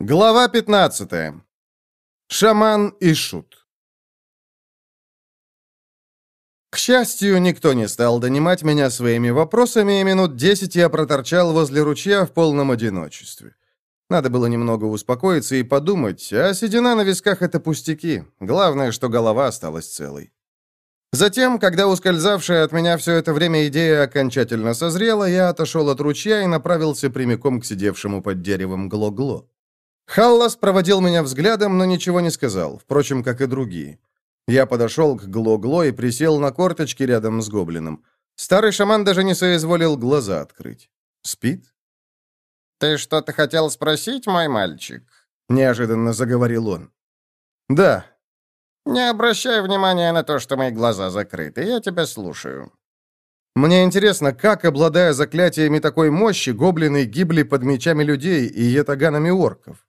Глава 15. Шаман и шут. К счастью, никто не стал донимать меня своими вопросами, и минут десять я проторчал возле ручья в полном одиночестве. Надо было немного успокоиться и подумать, а седина на висках — это пустяки. Главное, что голова осталась целой. Затем, когда ускользавшая от меня все это время идея окончательно созрела, я отошел от ручья и направился прямиком к сидевшему под деревом Гло-Гло. Халлас проводил меня взглядом, но ничего не сказал, впрочем, как и другие. Я подошел к Гло-Гло и присел на корточки рядом с гоблином. Старый шаман даже не соизволил глаза открыть. Спит? «Ты что-то хотел спросить, мой мальчик?» — неожиданно заговорил он. «Да». «Не обращай внимания на то, что мои глаза закрыты, я тебя слушаю». Мне интересно, как, обладая заклятиями такой мощи, гоблины гибли под мечами людей и ятаганами орков.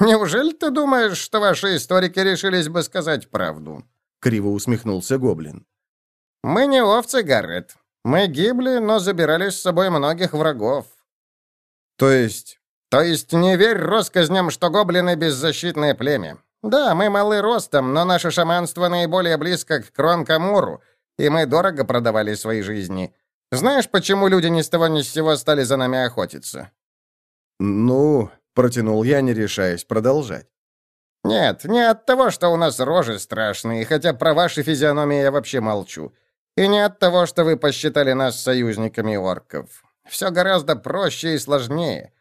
«Неужели ты думаешь, что ваши историки решились бы сказать правду?» — криво усмехнулся Гоблин. «Мы не овцы, Гаррет. Мы гибли, но забирали с собой многих врагов». «То есть...» «То есть не верь россказням, что гоблины — беззащитное племя. Да, мы малы ростом, но наше шаманство наиболее близко к Кронкамуру, и мы дорого продавали свои жизни. Знаешь, почему люди ни с того ни с сего стали за нами охотиться?» «Ну...» Протянул я, не решаясь продолжать. «Нет, не от того, что у нас рожи страшные, хотя про ваши физиономии я вообще молчу. И не от того, что вы посчитали нас союзниками орков. Все гораздо проще и сложнее.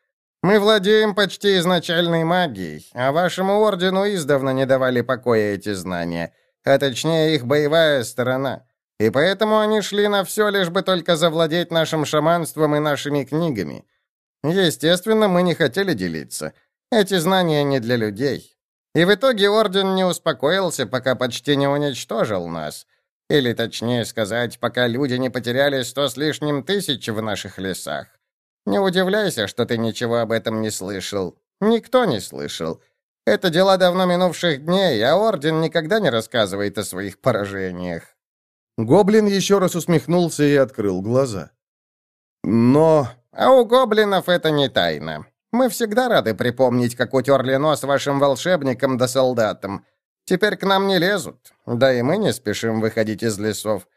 Мы владеем почти изначальной магией, а вашему ордену издавна не давали покоя эти знания, а точнее их боевая сторона. И поэтому они шли на все, лишь бы только завладеть нашим шаманством и нашими книгами. Естественно, мы не хотели делиться. Эти знания не для людей. И в итоге Орден не успокоился, пока почти не уничтожил нас. Или, точнее сказать, пока люди не потеряли сто с лишним тысяч в наших лесах. Не удивляйся, что ты ничего об этом не слышал. Никто не слышал. Это дела давно минувших дней, а Орден никогда не рассказывает о своих поражениях. Гоблин еще раз усмехнулся и открыл глаза. «Но...» А у гоблинов это не тайна. Мы всегда рады припомнить, как утерли нос вашим волшебникам да солдатам. Теперь к нам не лезут, да и мы не спешим выходить из лесов.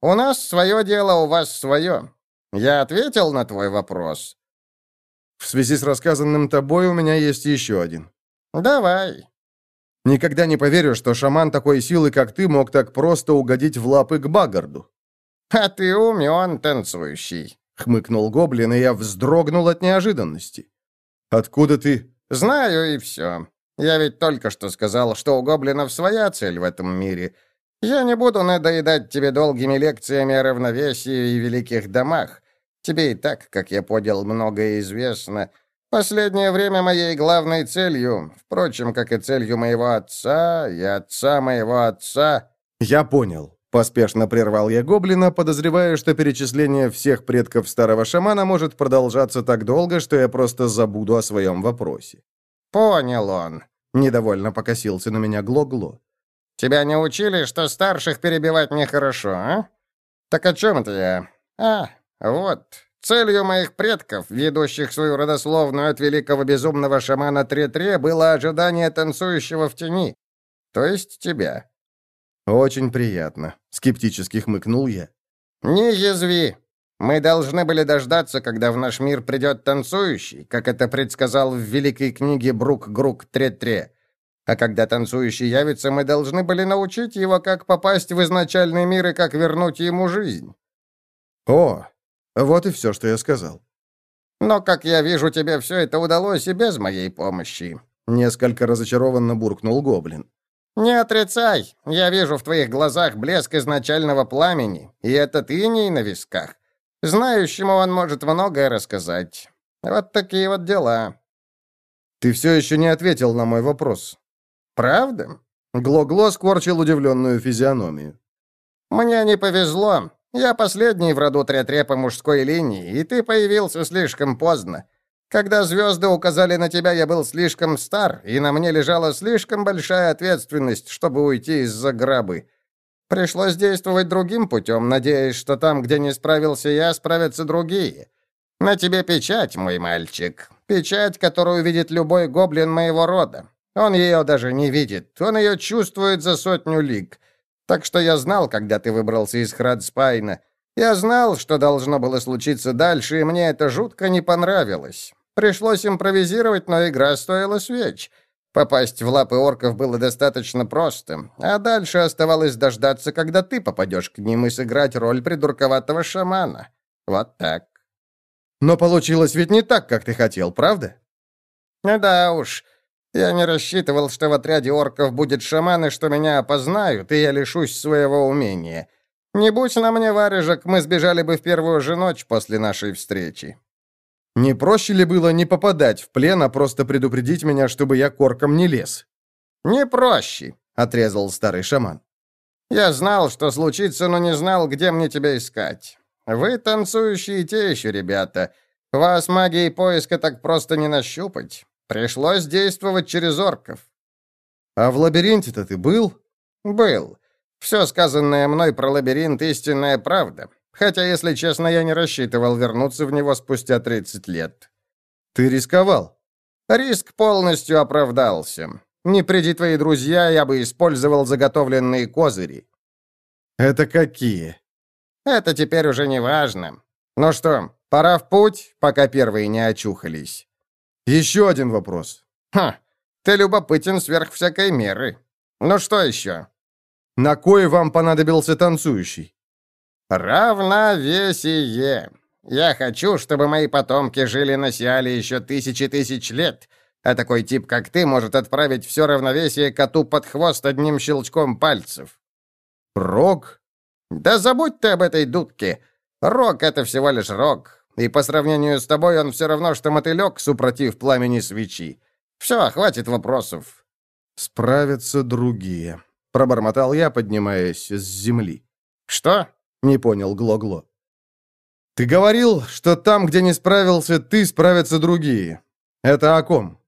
У нас свое дело, у вас свое. Я ответил на твой вопрос?» «В связи с рассказанным тобой у меня есть еще один». «Давай». «Никогда не поверю, что шаман такой силы, как ты, мог так просто угодить в лапы к Багарду». «А ты умен, танцующий». — хмыкнул гоблин, и я вздрогнул от неожиданности. «Откуда ты?» «Знаю, и все. Я ведь только что сказал, что у гоблинов своя цель в этом мире. Я не буду надоедать тебе долгими лекциями о равновесии и великих домах. Тебе и так, как я понял, многое известно. Последнее время моей главной целью, впрочем, как и целью моего отца и отца моего отца...» «Я понял», Поспешно прервал я гоблина, подозревая, что перечисление всех предков старого шамана может продолжаться так долго, что я просто забуду о своем вопросе. «Понял он», — недовольно покосился на меня Гло-Гло. «Тебя не учили, что старших перебивать нехорошо, а? Так о чем это я? А, вот, целью моих предков, ведущих свою родословную от великого безумного шамана Тре-Тре, было ожидание танцующего в тени, то есть тебя». «Очень приятно», — скептически хмыкнул я. «Не язви. Мы должны были дождаться, когда в наш мир придет танцующий, как это предсказал в великой книге Брук-Грук Тре-Тре. А когда танцующий явится, мы должны были научить его, как попасть в изначальный мир и как вернуть ему жизнь». «О, вот и все, что я сказал». «Но, как я вижу, тебе все это удалось и без моей помощи», — несколько разочарованно буркнул Гоблин. «Не отрицай. Я вижу в твоих глазах блеск изначального пламени, и этот иней на висках. Знающему он может многое рассказать. Вот такие вот дела». «Ты все еще не ответил на мой вопрос». «Правда?» Гло-Гло скорчил удивленную физиономию. «Мне не повезло. Я последний в роду Тре-Тре по мужской линии, и ты появился слишком поздно. Когда звезды указали на тебя, я был слишком стар, и на мне лежала слишком большая ответственность, чтобы уйти из-за гробы. Пришлось действовать другим путем, надеясь, что там, где не справился я, справятся другие. На тебе печать, мой мальчик. Печать, которую видит любой гоблин моего рода. Он ее даже не видит. Он ее чувствует за сотню лиг. Так что я знал, когда ты выбрался из Храдспайна. Я знал, что должно было случиться дальше, и мне это жутко не понравилось. Пришлось импровизировать, но игра стоила свеч. Попасть в лапы орков было достаточно просто, а дальше оставалось дождаться, когда ты попадешь к ним и сыграть роль придурковатого шамана. Вот так. Но получилось ведь не так, как ты хотел, правда? Ну да уж. Я не рассчитывал, что в отряде орков будет шаман, и что меня опознают, и я лишусь своего умения. Не будь на мне варежек, мы сбежали бы в первую же ночь после нашей встречи. Не проще ли было не попадать в плен, а просто предупредить меня, чтобы я корком не лез? Не проще, отрезал старый шаман. Я знал, что случится, но не знал, где мне тебя искать. Вы танцующие те еще ребята. Вас магией поиска так просто не нащупать. Пришлось действовать через орков. А в лабиринте-то ты был? Был. Все сказанное мной про лабиринт — истинная правда. Хотя, если честно, я не рассчитывал вернуться в него спустя 30 лет. Ты рисковал? Риск полностью оправдался. Не приди твои друзья, я бы использовал заготовленные козыри. Это какие? Это теперь уже не важно. Ну что, пора в путь, пока первые не очухались. Еще один вопрос. Ха, ты любопытен сверх всякой меры. Ну что еще? На кой вам понадобился танцующий? «Равновесие. Я хочу, чтобы мои потомки жили на Сиале еще тысячи тысяч лет, а такой тип, как ты, может отправить все равновесие коту под хвост одним щелчком пальцев». «Рок?» «Да забудь ты об этой дудке. Рок — это всего лишь рок, и по сравнению с тобой он все равно, что мотылек, супротив пламени свечи. Все, хватит вопросов». «Справятся другие», — пробормотал я, поднимаясь с земли. «Что?» Не понял Гло-Гло. Ты говорил, что там, где не справился ты, справятся другие. Это о ком?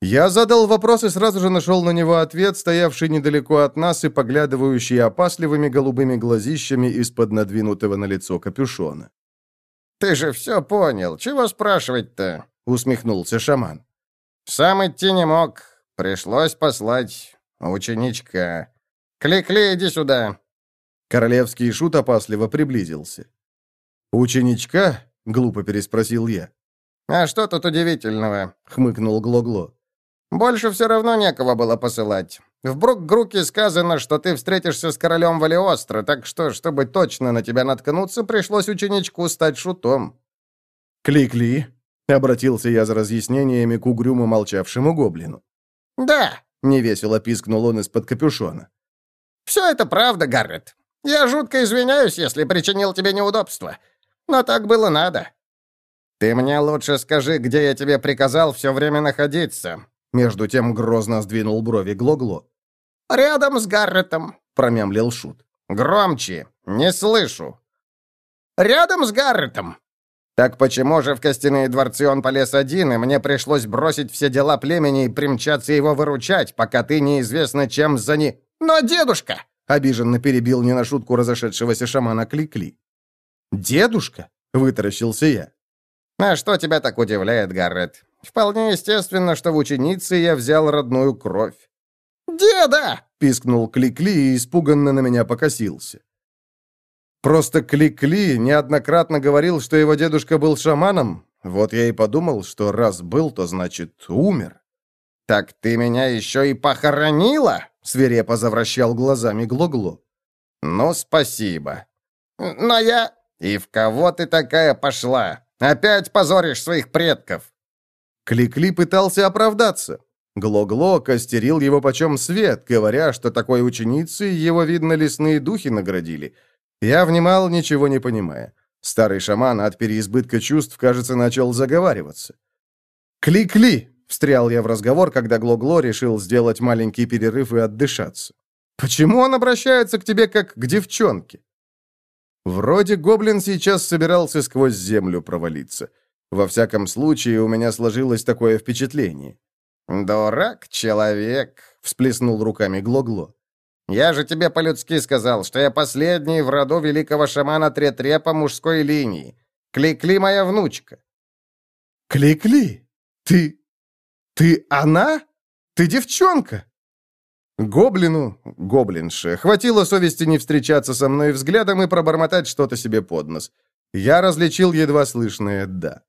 Я задал вопрос и сразу же нашел на него ответ, стоявший недалеко от нас и поглядывающий опасливыми голубыми глазищами из-под надвинутого на лицо капюшона. «Ты же все понял. Чего спрашивать-то?» — усмехнулся шаман. «Сам идти не мог. Пришлось послать ученичка. Кли-кли, иди сюда. Королевский шут опасливо приблизился. «Ученичка?» — глупо переспросил я. «А что тут удивительного?» — хмыкнул Глогло. «Больше все равно некого было посылать. В Брук-Груке сказано, что ты встретишься с королем Валиостро, так что, чтобы точно на тебя наткнуться, пришлось ученичку стать шутом». «Кли-кли», — обратился я за разъяснениями к угрюмо молчавшему гоблину. «Да», — невесело пискнул он из-под капюшона. «Все это правда, Гаррет. Я жутко извиняюсь, если причинил тебе неудобства. Но так было надо. Ты мне лучше скажи, где я тебе приказал все время находиться. Между тем грозно сдвинул брови Глогло. «Рядом с Гарретом», — промямлил Шут. «Громче, не слышу». «Рядом с Гарретом». «Так почему же в костяные дворцы он полез один, и мне пришлось бросить все дела племени и примчаться его выручать, пока ты неизвестно чем за не...» «Но, дедушка!» Обиженно перебил не на шутку разошедшегося шамана Кликли. «Дедушка?» — вытаращился я. «А что тебя так удивляет, Гаррет? Вполне естественно, что в ученице я взял родную кровь». «Деда!» — пискнул Кликли и испуганно на меня покосился. Просто Кликли неоднократно говорил, что его дедушка был шаманом. Вот я и подумал, что раз был, то значит умер. «Так ты меня еще и похоронила?» — свирепо завращал глазами Глогло. «Ну, спасибо. Но я...» «И в кого ты такая пошла? Опять позоришь своих предков!» Кликли пытался оправдаться. Глогло костерил его почем свет, говоря, что такой ученицей его, видно, лесные духи наградили. Я внимал, ничего не понимая. Старый шаман от переизбытка чувств, кажется, начал заговариваться. «Кли-кли!» Встрял я в разговор, когда Глогло решил сделать маленький перерыв и отдышаться. «Почему он обращается к тебе как к девчонке?» Вроде гоблин сейчас собирался сквозь землю провалиться. Во всяком случае, у меня сложилось такое впечатление. «Дурак человек», — всплеснул руками Глогло. «Я же тебе по-людски сказал, что я последний в роду великого шамана Третре по мужской линии. Кликли моя внучка». Кли-кли, ты... ты она? Ты девчонка?» Гоблину, гоблинше, хватило совести не встречаться со мной взглядом и пробормотать что-то себе под нос. Я различил едва слышное «да».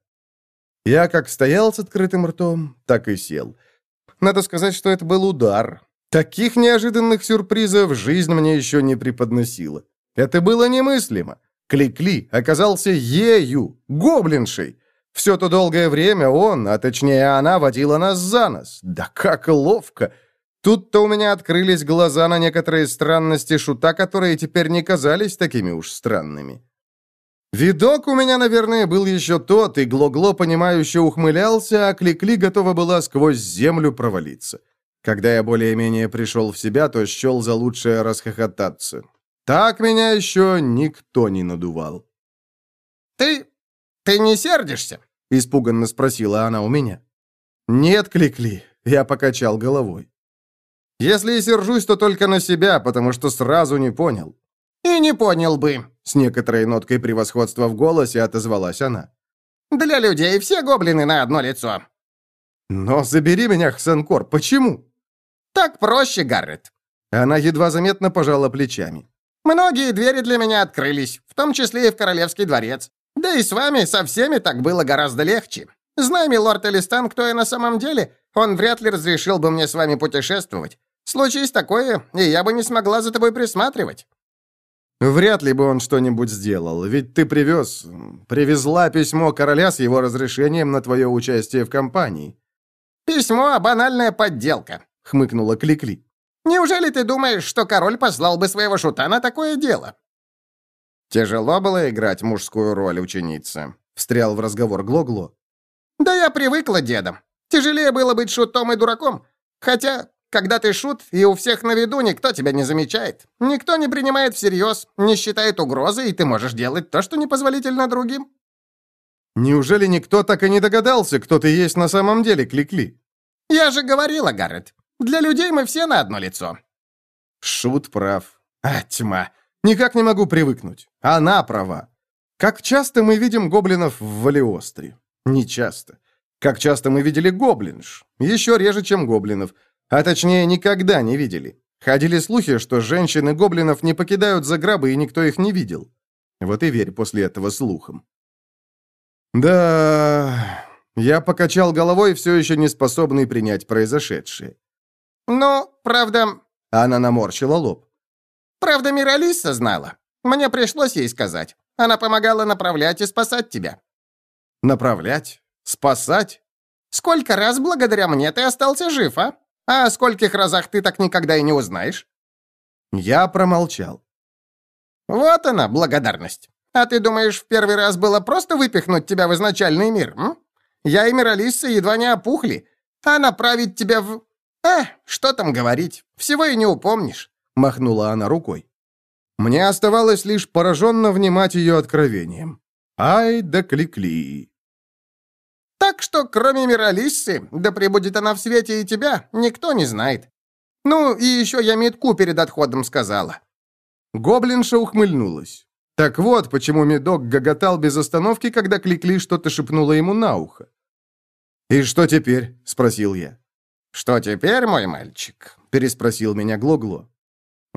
Я как стоял с открытым ртом, так и сел. Надо сказать, что это был удар. Таких неожиданных сюрпризов жизнь мне еще не преподносила. Это было немыслимо. Кликли оказался ею, гоблиншей. Все то долгое время он, а точнее она, водила нас за нос. Да как ловко! Тут-то у меня открылись глаза на некоторые странности шута, которые теперь не казались такими уж странными. Видок у меня, наверное, был еще тот, и Глогло, понимающе ухмылялся, а Кликли готова была сквозь землю провалиться. Когда я более-менее пришел в себя, то счел за лучшее расхохотаться. Так меня еще никто не надувал. «Ты... ты не сердишься?» — испуганно спросила она у меня. «Нет, Кликли», — я покачал головой. «Если и сержусь, то только на себя, потому что сразу не понял». «И не понял бы», — с некоторой ноткой превосходства в голосе отозвалась она. «Для людей все гоблины на одно лицо». «Но забери меня, Хсенкор, почему?» «Так проще, Гаррет». Она едва заметно пожала плечами. Многие двери для меня открылись, в том числе и в Королевский дворец. Да и с вами, со всеми, так было гораздо легче. Знай, милорд Элистан, кто я на самом деле, он вряд ли разрешил бы мне с вами путешествовать. Случись такое, и я бы не смогла за тобой присматривать». «Вряд ли бы он что-нибудь сделал, ведь ты привез... привезла письмо короля с его разрешением на твое участие в кампании». «Письмо — банальная подделка», — хмыкнула Кликли. Неужели ты думаешь, что король послал бы своего шута на такое дело?» «Тяжело было играть мужскую роль ученицы», — встрял в разговор Глогло. «Да я привыкла, деда. Тяжелее было быть шутом и дураком. Хотя, когда ты шут, и у всех на виду никто тебя не замечает. Никто не принимает всерьез, не считает угрозой, и ты можешь делать то, что непозволительно другим». «Неужели никто так и не догадался, кто ты есть на самом деле, Кликли?» «Я же говорила, Гаррет. Для людей мы все на одно лицо». Шут прав. А, тьма. Никак не могу привыкнуть. Она права. Как часто мы видим гоблинов в Валиостре? Не часто. Как часто мы видели гоблинш? Еще реже, чем гоблинов. А точнее, никогда не видели. Ходили слухи, что женщины гоблинов не покидают заграбы, и никто их не видел. Вот и верь после этого слухам. Да, я покачал головой, все еще не способный принять произошедшее. «Ну, правда...» Она наморщила лоб. «Правда, Миралиса знала. Мне пришлось ей сказать. Она помогала направлять и спасать тебя». «Направлять? Спасать?» «Сколько раз благодаря мне ты остался жив, а? А о скольких разах ты так никогда и не узнаешь?» Я промолчал. «Вот она, благодарность. А ты думаешь, в первый раз было просто выпихнуть тебя в изначальный мир, м? Я и Миралисса едва не опухли. А направить тебя в... «Э, что там говорить, всего и не упомнишь», — махнула она рукой. Мне оставалось лишь пораженно внимать ее откровением. Ай да кликли. «Так что, кроме Миралиссы, да пребудет она в свете и тебя, никто не знает. Ну, и еще я Медку перед отходом сказала». Гоблинша ухмыльнулась. Так вот, почему Медок гоготал без остановки, когда Кликли что-то шепнула ему на ухо. «И что теперь?» — спросил я. «Что теперь, мой мальчик?» — переспросил меня Глуглу.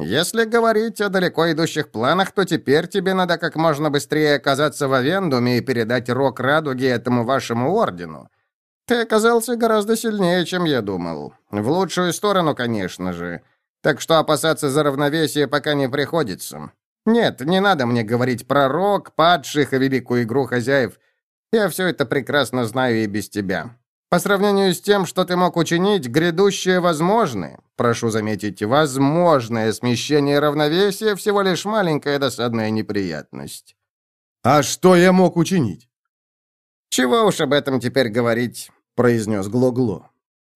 «Если говорить о далеко идущих планах, то теперь тебе надо как можно быстрее оказаться в Авендуме и передать рог радуги этому вашему ордену. Ты оказался гораздо сильнее, чем я думал. В лучшую сторону, конечно же. Так что опасаться за равновесие пока не приходится. Нет, не надо мне говорить про рог, падших и великую игру хозяев. Я все это прекрасно знаю и без тебя. По сравнению с тем, что ты мог учинить, грядущее возможное, прошу заметить, возможное смещение равновесия всего лишь маленькая досадная неприятность. А что я мог учинить? Чего уж об этом теперь говорить, произнес Глогло.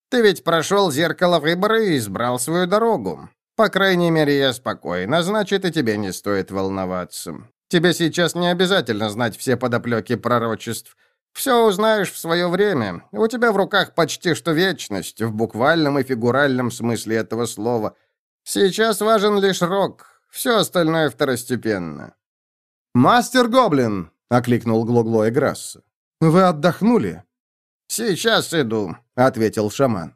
Ты ведь прошел зеркало выбора и избрал свою дорогу. По крайней мере, я спокойно, значит, и тебе не стоит волноваться. Тебе сейчас не обязательно знать все подоплеки пророчеств. Все узнаешь в свое время. У тебя в руках почти что вечность, в буквальном и фигуральном смысле этого слова. Сейчас важен лишь рок, все остальное второстепенно». «Мастер Гоблин!» — окликнул Глогло Грасса. «Вы отдохнули?» «Сейчас иду», — ответил шаман.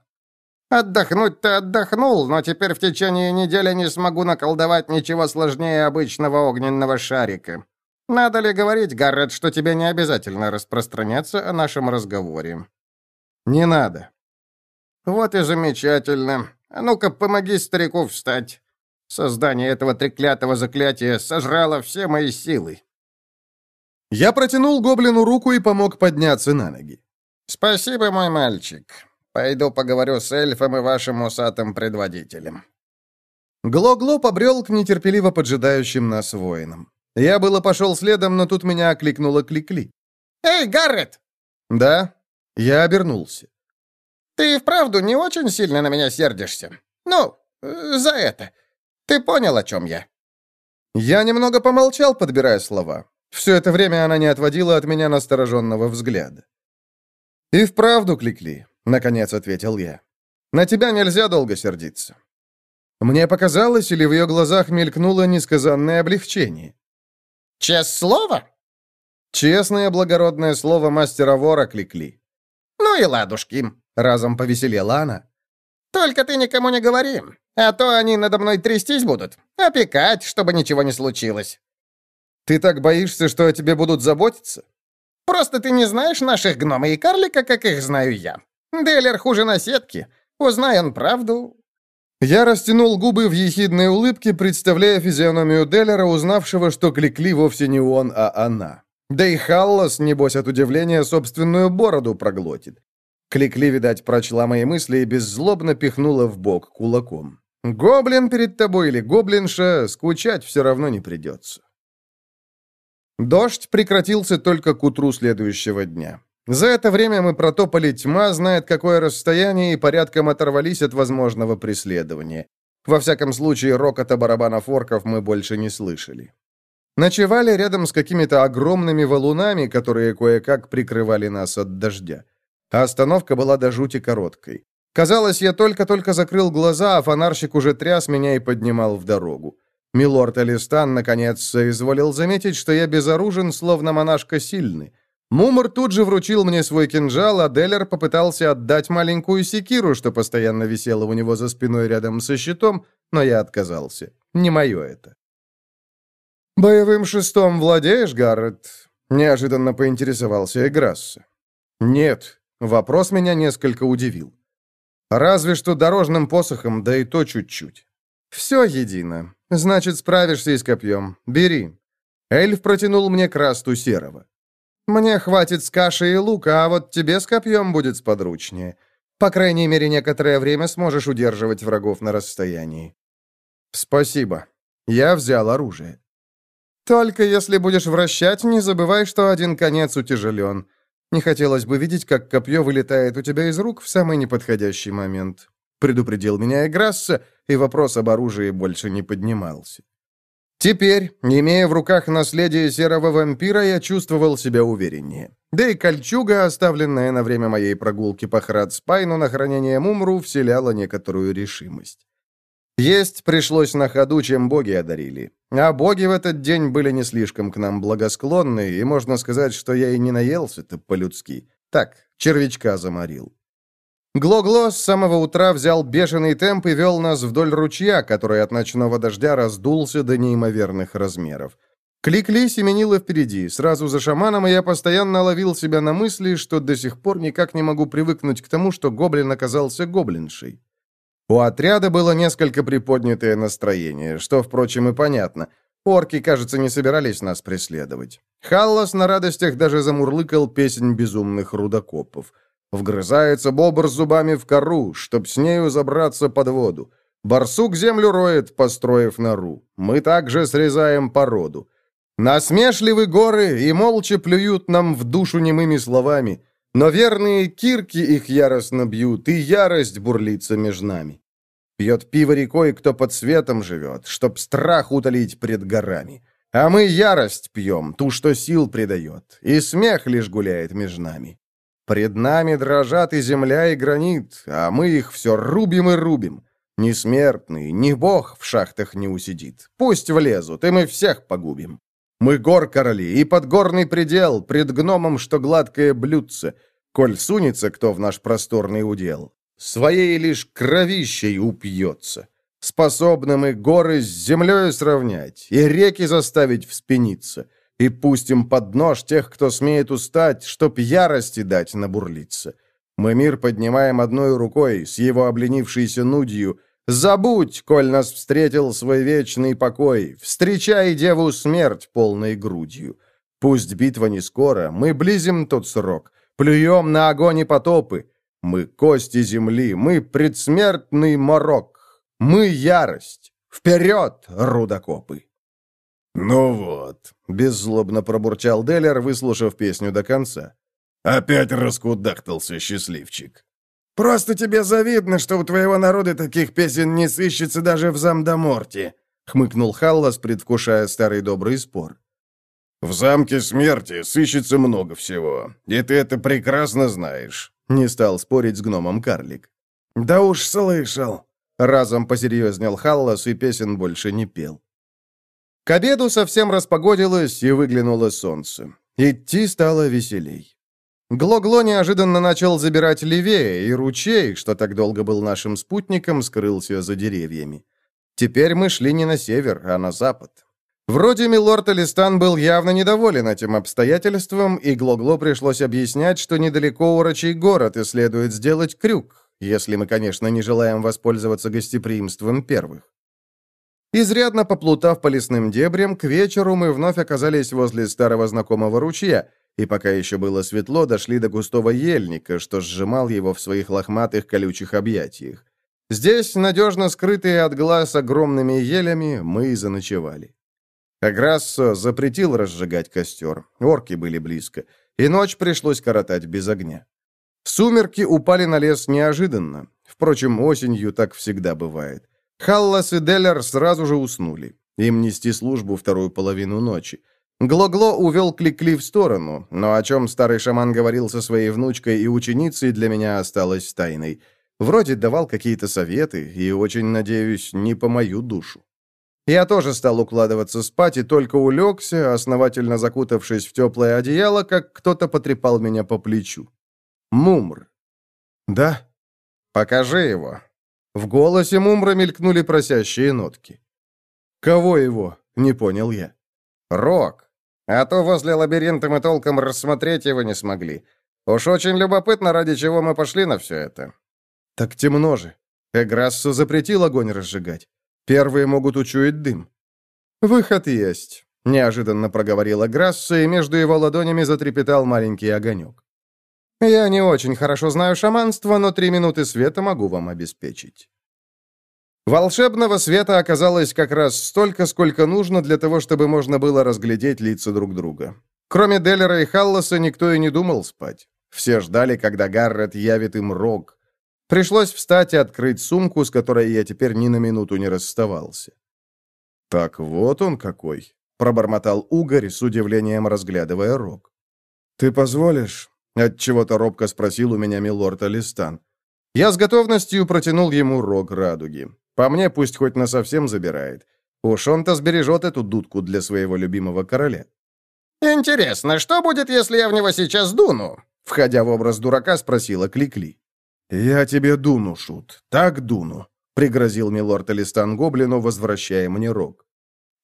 «Отдохнуть-то отдохнул, но теперь в течение недели не смогу наколдовать ничего сложнее обычного огненного шарика. Надо ли говорить, Гаррет, что тебе не обязательно распространяться о нашем разговоре?» «Не надо». «Вот и замечательно. А ну-ка, помоги старику встать. Создание этого треклятого заклятия сожрало все мои силы». Я протянул гоблину руку и помог подняться на ноги. «Спасибо, мой мальчик. Пойду поговорю с эльфом и вашим усатым предводителем». Гло-гло побрел к нетерпеливо поджидающим нас воинам. Я было пошел следом, но тут меня окликнула Кликли. «Эй, Гаррет!» «Да?» Я обернулся. «Ты вправду не очень сильно на меня сердишься? Ну, за это. Ты понял, о чем я?» Я немного помолчал, подбирая слова. Все это время она не отводила от меня настороженного взгляда. «И вправду, Кликли», — наконец ответил я. «На тебя нельзя долго сердиться». Мне показалось, или в ее глазах мелькнуло несказанное облегчение. «Честное слово?» «Честное благородное слово мастера вора, Кликли». «Ну и ладушки», — разом повеселела она. «Только ты никому не говори, а то они надо мной трястись будут, опекать, чтобы ничего не случилось». «Ты так боишься, что о тебе будут заботиться?» «Просто ты не знаешь наших гнома и карлика, как их знаю я. Делер хуже на сетке. Узнай он правду...» Я растянул губы в ехидной улыбке, представляя физиономию Деллера, узнавшего, что Кликли вовсе не он, а она. Да и Халлас, небось, от удивления собственную бороду проглотит. Кликли, видать, прочла мои мысли и беззлобно пихнула в бок кулаком. «Гоблин перед тобой или гоблинша, скучать все равно не придется». Дождь прекратился только к утру следующего дня. За это время мы протопали тьма, знает какое расстояние, и порядком оторвались от возможного преследования. Во всяком случае, рокота барабанов орков мы больше не слышали. Ночевали рядом с какими-то огромными валунами, которые кое-как прикрывали нас от дождя. А остановка была до жути короткой. Казалось, я только-только закрыл глаза, а фонарщик уже тряс меня и поднимал в дорогу. Милорд Алистан, наконец, соизволил заметить, что я безоружен, словно монашка сильный. Мумр тут же вручил мне свой кинжал, а Деллер попытался отдать маленькую секиру, что постоянно висела у него за спиной рядом со щитом, но я отказался. Не мое это. «Боевым шестом владеешь, Гаррет?» — неожиданно поинтересовался Эграсса. «Нет». Вопрос меня несколько удивил. «Разве что дорожным посохом, да и то чуть-чуть». «Все едино. Значит, справишься и с копьем. Бери». Эльф протянул мне красту серого. «Мне хватит с кашей и лука, а вот тебе с копьем будет сподручнее. По крайней мере, некоторое время сможешь удерживать врагов на расстоянии». «Спасибо. Я взял оружие». «Только если будешь вращать, не забывай, что один конец утяжелен. Не хотелось бы видеть, как копье вылетает у тебя из рук в самый неподходящий момент», — предупредил меня Играсса, и вопрос об оружии больше не поднимался. Теперь, имея в руках наследие серого вампира, я чувствовал себя увереннее. Да и кольчуга, оставленная на время моей прогулки по Храдспайну на хранение Мумру, вселяла некоторую решимость. Есть пришлось на ходу, чем боги одарили. А боги в этот день были не слишком к нам благосклонны, и можно сказать, что я и не наелся-то по-людски. Так, червячка заморил. Гло-гло с самого утра взял бешеный темп и вел нас вдоль ручья, который от ночного дождя раздулся до неимоверных размеров. Кликли семенила впереди, сразу за шаманом, и я постоянно ловил себя на мысли, что до сих пор никак не могу привыкнуть к тому, что гоблин оказался гоблиншей. У отряда было несколько приподнятое настроение, что, впрочем, и понятно. Орки, кажется, не собирались нас преследовать. Халлас на радостях даже замурлыкал песнь безумных рудокопов — Вгрызается бобр зубами в кору, чтоб с нею забраться под воду. Барсук землю роет, построив нору. Мы также срезаем породу. Насмешливы горы и молча плюют нам в душу немыми словами. Но верные кирки их яростно бьют, и ярость бурлится между нами. Пьет пиво рекой, кто под светом живет, чтоб страх утолить пред горами. А мы ярость пьем, ту, что сил придает, и смех лишь гуляет между нами. Пред нами дрожат и земля, и гранит, а мы их все рубим и рубим. Ни смертный, ни бог в шахтах не усидит. Пусть влезут, и мы всех погубим. Мы гор короли, и подгорный предел, пред гномом, что гладкое блюдце. Коль сунется кто в наш просторный удел, своей лишь кровищей упьется. Способным и горы с землей сравнять, и реки заставить вспениться, и пустим под нож тех, кто смеет устать, чтоб ярости дать набурлиться. Мы мир поднимаем одной рукой, с его обленившейся нудью. Забудь, коль нас встретил свой вечный покой, встречай деву смерть полной грудью. Пусть битва не скоро, мы близим тот срок, плюем на огонь и потопы. Мы кости земли, мы предсмертный морок, мы ярость. Вперед, рудокопы! «Ну вот», — беззлобно пробурчал Деллер, выслушав песню до конца. «Опять раскудахтался, счастливчик». «Просто тебе завидно, что у твоего народа таких песен не сыщется даже в Замдоморте», — хмыкнул Халлас, предвкушая старый добрый спор. «В замке смерти сыщется много всего, и ты это прекрасно знаешь», — не стал спорить с гномом карлик. «Да уж слышал», — разом посерьезнел Халлас и песен больше не пел. К обеду совсем распогодилось и выглянуло солнце. Идти стало веселей. Гло-гло неожиданно начал забирать левее, и ручей, что так долго был нашим спутником, скрылся за деревьями. Теперь мы шли не на север, а на запад. Вроде милорд Алистан был явно недоволен этим обстоятельством, и Глогло пришлось объяснять, что недалеко урочий город и следует сделать крюк, если мы, конечно, не желаем воспользоваться гостеприимством первых. Изрядно поплутав по лесным дебрям, к вечеру мы вновь оказались возле старого знакомого ручья, и пока еще было светло, дошли до густого ельника, что сжимал его в своих лохматых колючих объятиях. Здесь, надежно скрытые от глаз огромными елями, мы и заночевали. Аграссо запретил разжигать костер, орки были близко, и ночь пришлось коротать без огня. Сумерки упали на лес неожиданно. Впрочем, осенью так всегда бывает. Халлас и Деллер сразу же уснули. Им нести службу вторую половину ночи. Глогло -гло увел Кликли в сторону, но о чем старый шаман говорил со своей внучкой и ученицей, для меня осталось тайной. Вроде давал какие-то советы, и, очень надеюсь, не по мою душу. Я тоже стал укладываться спать и только улегся, основательно закутавшись в теплое одеяло, как кто-то потрепал меня по плечу. Мумр. «Да?» «Покажи его», в голосе Мумра мелькнули просящие нотки. «Кого его?» — не понял я. «Рок. А то возле лабиринта мы толком рассмотреть его не смогли. Уж очень любопытно, ради чего мы пошли на все это». «Так темно же. Эграссо запретил огонь разжигать. Первые могут учуять дым». «Выход есть», — неожиданно проговорила Грасса, и между его ладонями затрепетал маленький огонек. Я не очень хорошо знаю шаманство, но три минуты света могу вам обеспечить. Волшебного света оказалось как раз столько, сколько нужно для того, чтобы можно было разглядеть лица друг друга. Кроме Деллера и Халласа никто и не думал спать. Все ждали, когда Гаррет явит им рог. Пришлось встать и открыть сумку, с которой я теперь ни на минуту не расставался. «Так вот он какой», — пробормотал Угорь, с удивлением разглядывая рог. «Ты позволишь?» Отчего-то робко спросил у меня милорд Алистан. Я с готовностью протянул ему рог радуги. По мне пусть хоть насовсем забирает. Уж он-то сбережет эту дудку для своего любимого короля. «Интересно, что будет, если я в него сейчас дуну?» Входя в образ дурака, спросила Кликли. «Я тебе дуну, Шут, так дуну», — пригрозил милорд Алистан Гоблину, возвращая мне рог.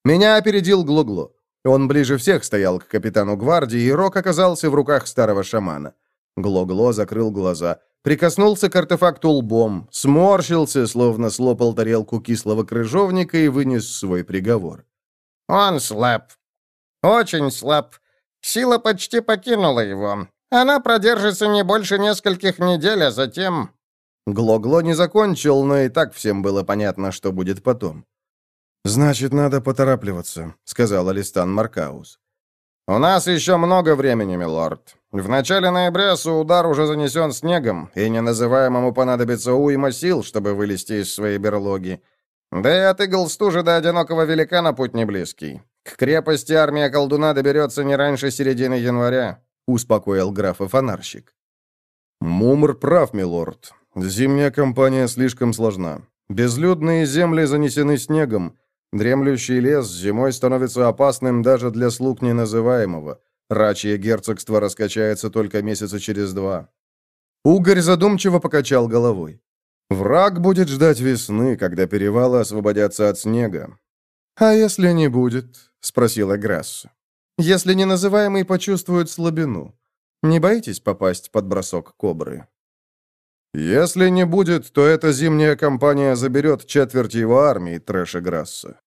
Меня опередил Глугло. Он ближе всех стоял к капитану гвардии, и рог оказался в руках старого шамана. Глогло -гло закрыл глаза, прикоснулся к артефакту лбом, сморщился, словно слопал тарелку кислого крыжовника и вынес свой приговор. «Он слаб. Очень слаб. Сила почти покинула его. Она продержится не больше нескольких недель, а затем...» Глогло -гло не закончил, но и так всем было понятно, что будет потом. «Значит, надо поторапливаться», — сказал Алистан Маркаус. «У нас еще много времени, милорд. В начале ноября удар уже занесен снегом, и неназываемому понадобится уйма сил, чтобы вылезти из своей берлоги. Да и от Иглстужа до одинокого великана путь не близкий. К крепости армия колдуна доберется не раньше середины января», — успокоил графа фонарщик. «Мумр прав, милорд. Зимняя кампания слишком сложна. Безлюдные земли занесены снегом, Дремлющий лес зимой становится опасным даже для слуг неназываемого. Рачье герцогство раскачается только месяца через два. Угорь задумчиво покачал головой. «Враг будет ждать весны, когда перевалы освободятся от снега». «А если не будет?» — спросила Грасса. «Если неназываемый почувствует слабину, не боитесь попасть под бросок кобры?» «Если не будет, то эта зимняя кампания заберет четверть его армии, Трэша Грасса».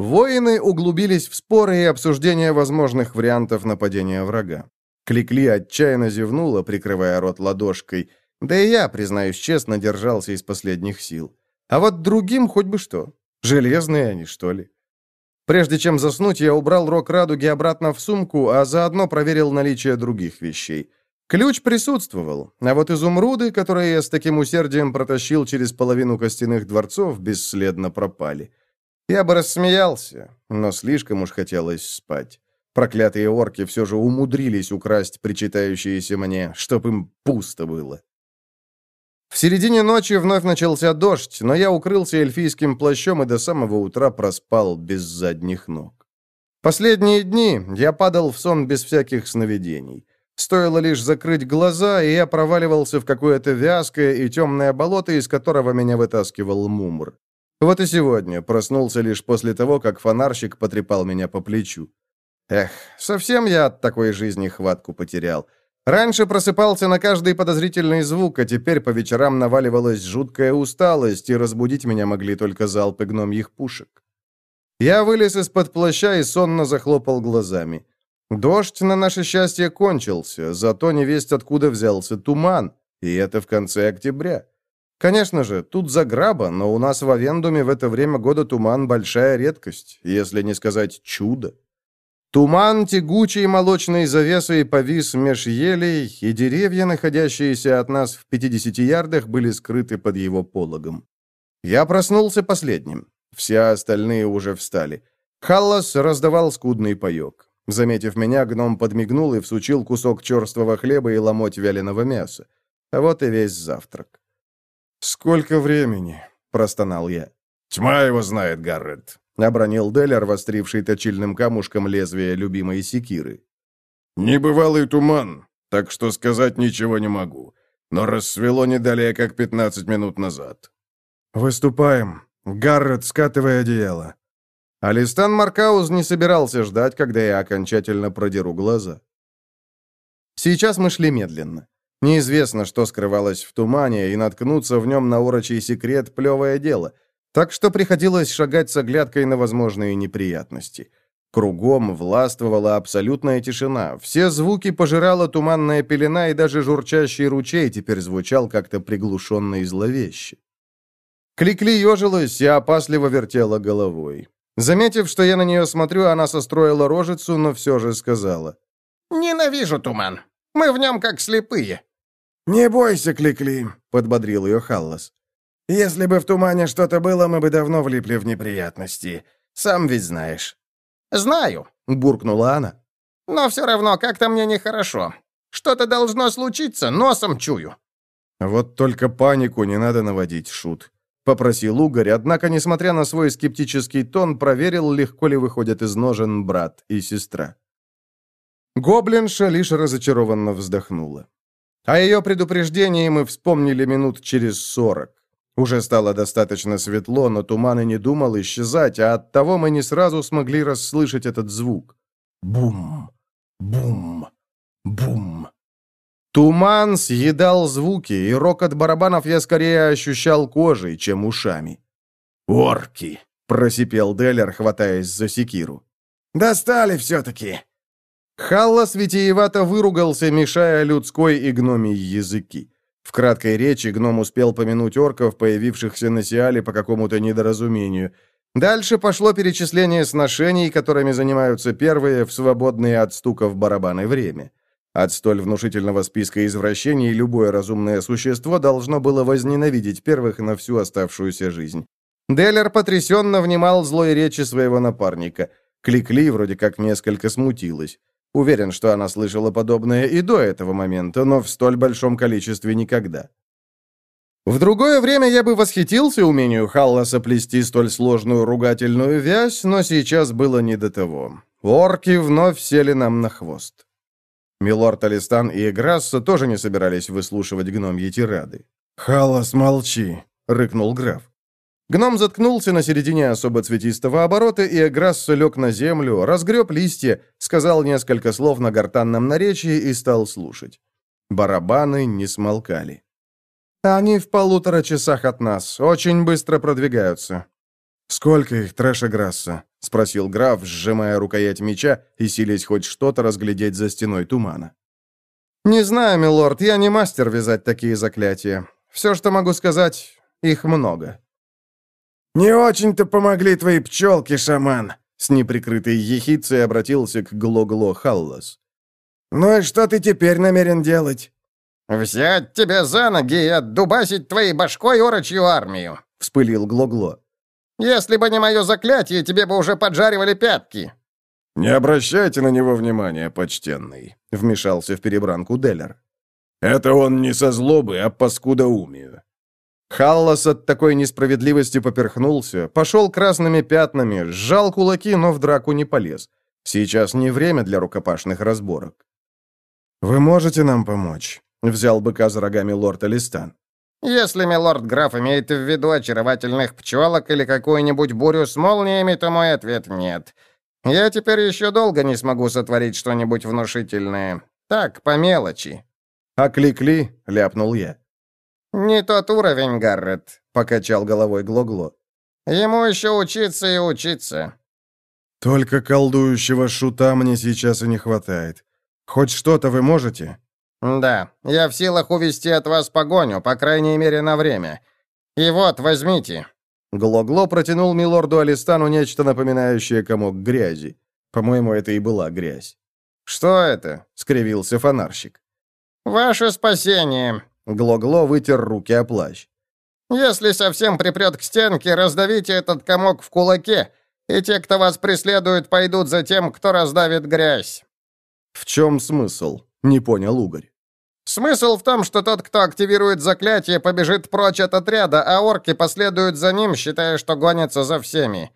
Воины углубились в споры и обсуждение возможных вариантов нападения врага. Кликли отчаянно зевнула, прикрывая рот ладошкой. Да и я, признаюсь честно, держался из последних сил. А вот другим хоть бы что. Железные они, что ли? Прежде чем заснуть, я убрал рог радуги обратно в сумку, а заодно проверил наличие других вещей. Ключ присутствовал, а вот изумруды, которые я с таким усердием протащил через половину костяных дворцов, бесследно пропали. Я бы рассмеялся, но слишком уж хотелось спать. Проклятые орки все же умудрились украсть причитающиеся мне, чтоб им пусто было. В середине ночи вновь начался дождь, но я укрылся эльфийским плащом и до самого утра проспал без задних ног. Последние дни я падал в сон без всяких сновидений. Стоило лишь закрыть глаза, и я проваливался в какое-то вязкое и темное болото, из которого меня вытаскивал мумр. Вот и сегодня проснулся лишь после того, как фонарщик потрепал меня по плечу. Эх, совсем я от такой жизни хватку потерял. Раньше просыпался на каждый подозрительный звук, а теперь по вечерам наваливалась жуткая усталость, и разбудить меня могли только залпы гномьих пушек. Я вылез из-под плаща и сонно захлопал глазами. Дождь, на наше счастье, кончился, зато невесть откуда взялся туман, и это в конце октября. Конечно же, тут заграба, но у нас в Авендуме в это время года туман – большая редкость, если не сказать чудо. Туман тягучей молочной завесой повис меж елей, и деревья, находящиеся от нас в 50 ярдах, были скрыты под его пологом. Я проснулся последним. Все остальные уже встали. Халлас раздавал скудный паек. Заметив меня, гном подмигнул и всучил кусок черствого хлеба и ломоть вяленого мяса. А вот и весь завтрак. «Сколько времени?» — простонал я. «Тьма его знает, Гаррет», — обронил Деллер, востривший точильным камушком лезвие любимой секиры. «Небывалый туман, так что сказать ничего не могу. Но рассвело не далее, как пятнадцать минут назад». «Выступаем. Гаррет, скатывай одеяло». Алистан Маркауз не собирался ждать, когда я окончательно продеру глаза. Сейчас мы шли медленно. Неизвестно, что скрывалось в тумане, и наткнуться в нем на урочий секрет – плевое дело – так что приходилось шагать с оглядкой на возможные неприятности. Кругом властвовала абсолютная тишина. Все звуки пожирала туманная пелена, и даже журчащий ручей теперь звучал как-то приглушенно и зловеще. Кликли ежилась и опасливо вертела головой. Заметив, что я на нее смотрю, она состроила рожицу, но все же сказала. «Ненавижу туман. Мы в нем как слепые». «Не бойся, Кликли», — подбодрил ее Халлас. Если бы в тумане что-то было, мы бы давно влипли в неприятности. Сам ведь знаешь». «Знаю», — буркнула она. «Но все равно как-то мне нехорошо. Что-то должно случиться, носом чую». «Вот только панику не надо наводить, Шут», — попросил Угорь, однако, несмотря на свой скептический тон, проверил, легко ли выходят из ножен брат и сестра. Гоблинша лишь разочарованно вздохнула. О ее предупреждении мы вспомнили минут через сорок. Уже стало достаточно светло, но туман и не думал исчезать, а оттого мы не сразу смогли расслышать этот звук. Бум, бум, бум. Туман съедал звуки, и рокот барабанов я скорее ощущал кожей, чем ушами. «Орки!» — просипел Деллер, хватаясь за секиру. «Достали все-таки!» Халлас витиевато выругался, мешая людской и гномий языки. В краткой речи гном успел помянуть орков, появившихся на Сиале по какому-то недоразумению. Дальше пошло перечисление сношений, которыми занимаются первые в свободные от стуков барабаны время. От столь внушительного списка извращений любое разумное существо должно было возненавидеть первых на всю оставшуюся жизнь. Деллер потрясенно внимал злой речи своего напарника. Кликли вроде как несколько смутилась. Уверен, что она слышала подобное и до этого момента, но в столь большом количестве никогда. В другое время я бы восхитился умению Халласа плести столь сложную ругательную вязь, но сейчас было не до того. Орки вновь сели нам на хвост. Милорд Алистан и Грасса тоже не собирались выслушивать гномьи тирады. «Халас, молчи!» — рыкнул граф. Гном заткнулся на середине особо цветистого оборота, и Аграссо лег на землю, разгреб листья, сказал несколько слов на гортанном наречии и стал слушать. Барабаны не смолкали. «Они в полутора часах от нас, очень быстро продвигаются». «Сколько их, Трэша Грасса?» — спросил граф, сжимая рукоять меча и силясь хоть что-то разглядеть за стеной тумана. «Не знаю, милорд, я не мастер вязать такие заклятия. Все, что могу сказать, их много». «Не очень-то помогли твои пчелки, шаман», — с неприкрытой ехицей обратился к Глогло Халлас. «Ну и что ты теперь намерен делать?» «Взять тебя за ноги и отдубасить твоей башкой орочью армию», — вспылил Глогло. «Если бы не мое заклятие, тебе бы уже поджаривали пятки». «Не обращайте на него внимания, почтенный», — вмешался в перебранку Деллер. «Это он не со злобы, а по скудоумию». Халлас от такой несправедливости поперхнулся, пошел красными пятнами, сжал кулаки, но в драку не полез. Сейчас не время для рукопашных разборок. «Вы можете нам помочь?» — взял быка за рогами лорд Алистан. «Если милорд-граф имеет в виду очаровательных пчелок или какую-нибудь бурю с молниями, то мой ответ нет. Я теперь еще долго не смогу сотворить что-нибудь внушительное. Так, по мелочи». «А Кли-Кли?» — ляпнул я. «Не тот уровень, Гаррет», — покачал головой Глогло. «Ему еще учиться и учиться». «Только колдующего шута мне сейчас и не хватает. Хоть что-то вы можете?» «Да, я в силах увести от вас погоню, по крайней мере, на время. И вот, возьмите». Глогло протянул милорду Алистану нечто напоминающее комок грязи. По-моему, это и была грязь. «Что это?» — скривился фонарщик. «Ваше спасение!» — Глогло вытер руки о плащ. «Если совсем припрет к стенке, раздавите этот комок в кулаке, и те, кто вас преследует, пойдут за тем, кто раздавит грязь». «В чем смысл?» — не понял Угорь. Смысл в том, что тот, кто активирует заклятие, побежит прочь от отряда, а орки последуют за ним, считая, что гонятся за всеми.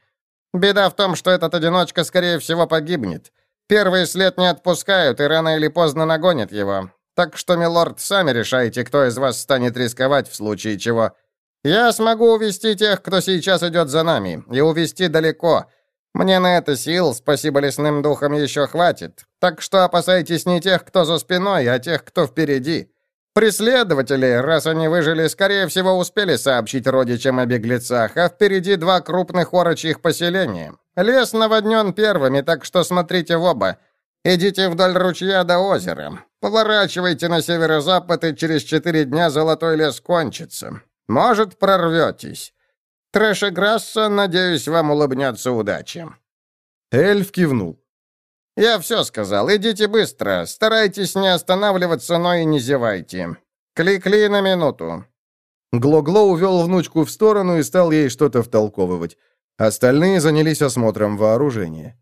Беда в том, что этот одиночка, скорее всего, погибнет. Первый след не отпускают, и рано или поздно нагонят его. Так что, милорд, сами решайте, кто из вас станет рисковать в случае чего. Я смогу увести тех, кто сейчас идет за нами, и увести далеко. Мне на это сил, спасибо лесным духам, еще хватит. Так что опасайтесь не тех, кто за спиной, а тех, кто впереди. Преследователи, раз они выжили, скорее всего, успели сообщить родичам о беглецах, а впереди два крупных орочьих поселения. Лес наводнен первыми, так что смотрите в оба. Идите вдоль ручья до озера. Поворачивайте на северо-запад, и через четыре дня золотой лес кончится. Может, прорветесь. Трэш и Грасса, надеюсь, вам улыбнется удача». Эльф кивнул. «Я все сказал. Идите быстро. Старайтесь не останавливаться, но и не зевайте. Кли-кли на минуту». Глогло увел внучку в сторону и стал ей что-то втолковывать. Остальные занялись осмотром вооружения.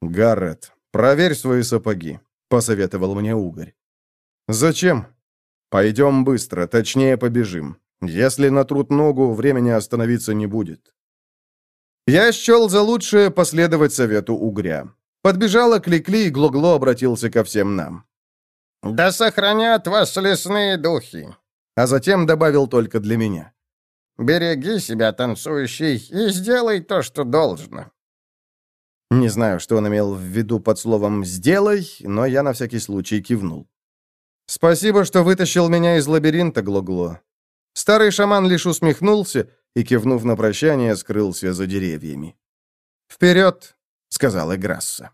«Гаррет, проверь свои сапоги», — посоветовал мне Угорь. «Зачем?» «Пойдем быстро, точнее побежим. Если натрут ногу, времени остановиться не будет. Я счел за лучшее последовать совету угря. Подбежала Кликли, и Глогло обратился ко всем нам. «Да сохранят вас лесные духи!» А затем добавил только для меня. «Береги себя, танцующий, и сделай то, что должно». Не знаю, что он имел в виду под словом «сделай», но я на всякий случай кивнул. «Спасибо, что вытащил меня из лабиринта, Глогло. Старый шаман лишь усмехнулся и, кивнув на прощание, скрылся за деревьями. «Вперед!» — сказала Грасса.